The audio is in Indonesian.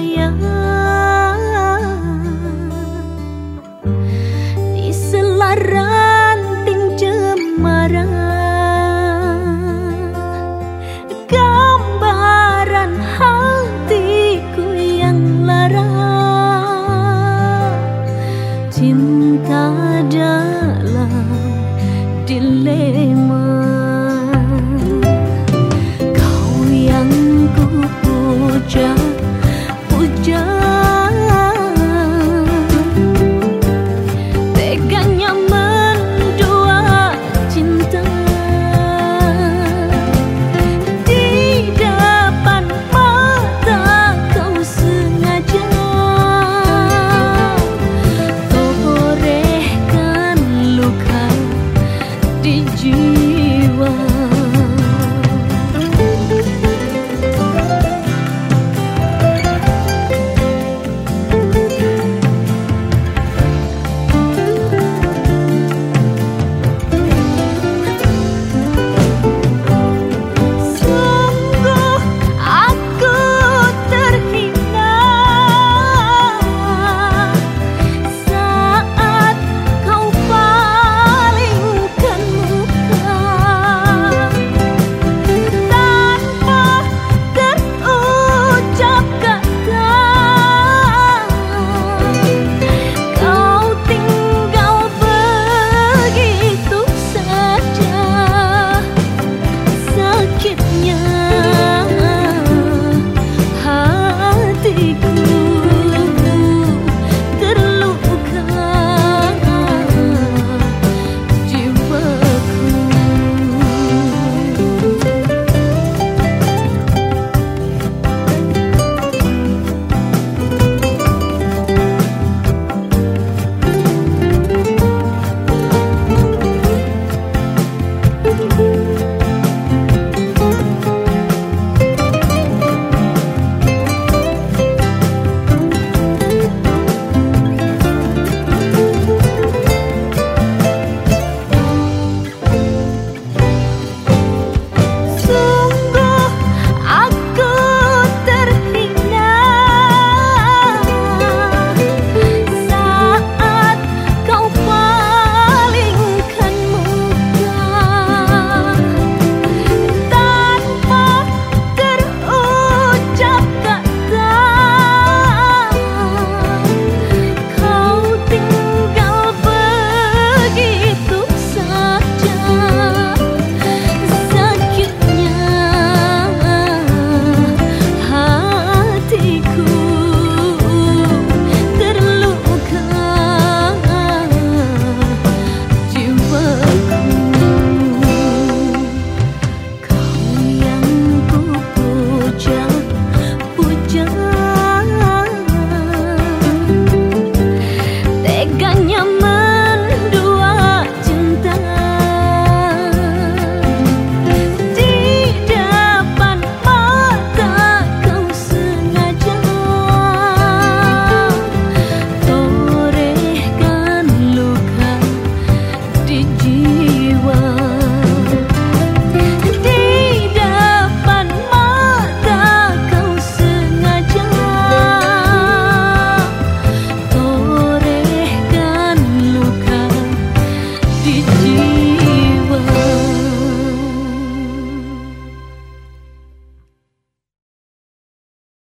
sayang. Di selaranting cemara.